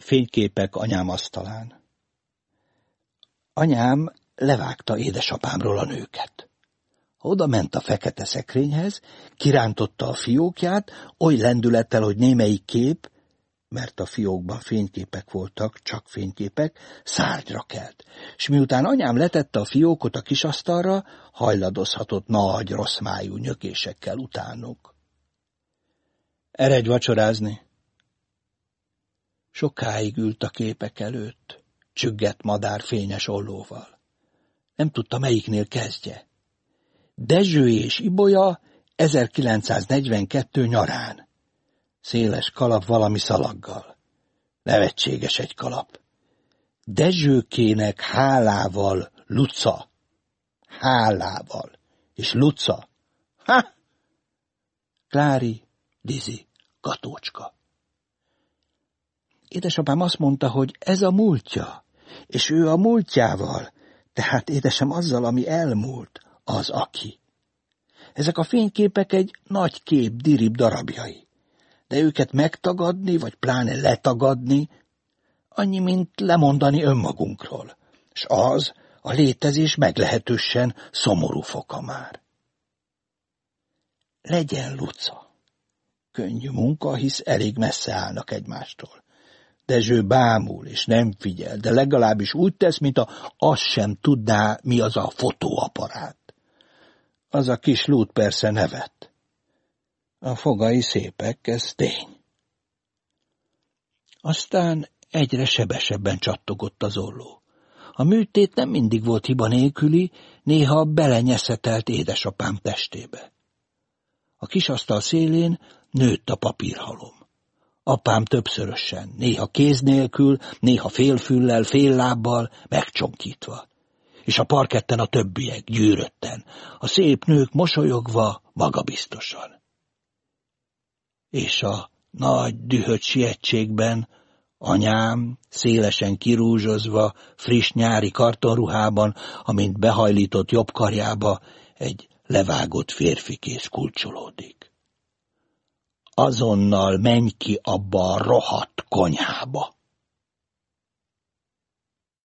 Fényképek anyám asztalán. Anyám levágta édesapámról a nőket. Oda ment a fekete szekrényhez, kirántotta a fiókját, oly lendülettel, hogy némelyik kép, mert a fiókban fényképek voltak, csak fényképek, szárnyra kelt, és miután anyám letette a fiókot a kisasztalra, hajladozhatott nagy, rossz májú nyökésekkel utánuk. Eredj vacsorázni! Sokáig ült a képek előtt, csüggett madár fényes ollóval. Nem tudta, melyiknél kezdje. Dezső és Ibolya 1942 nyarán. Széles kalap valami szalaggal. Nevetséges egy kalap. Dezsőkének hálával Luca. Hálával. És Luca. Ha! Klári, Lizi, Katócska. Édesapám azt mondta, hogy ez a múltja, és ő a múltjával, tehát édesem azzal, ami elmúlt, az aki. Ezek a fényképek egy nagy kép dirib darabjai, de őket megtagadni, vagy pláne letagadni, annyi, mint lemondani önmagunkról, és az a létezés meglehetősen szomorú foka már. Legyen Luca. Könnyű munka, hisz elég messze állnak egymástól. Dezső bámul és nem figyel, de legalábbis úgy tesz, mint a azt sem tudná, mi az a fotóaparát. Az a kis lút persze nevet. A fogai szépek, ez tény. Aztán egyre sebesebben csattogott az olló. A műtét nem mindig volt hiba nélküli, néha belenyeszetelt édesapám testébe. A kisasztal szélén nőtt a papírhalom. Apám többszörösen, néha kéz nélkül, néha félfüllel, fél lábbal, megcsonkítva. És a parketten a többiek, gyűrötten, a szép nők mosolyogva, magabiztosan. És a nagy dühött sietségben anyám, szélesen kirúzsozva, friss nyári kartonruhában, amint behajlított jobb karjába, egy levágott férfikész kulcsolódik azonnal menj ki abba a rohadt konyhába.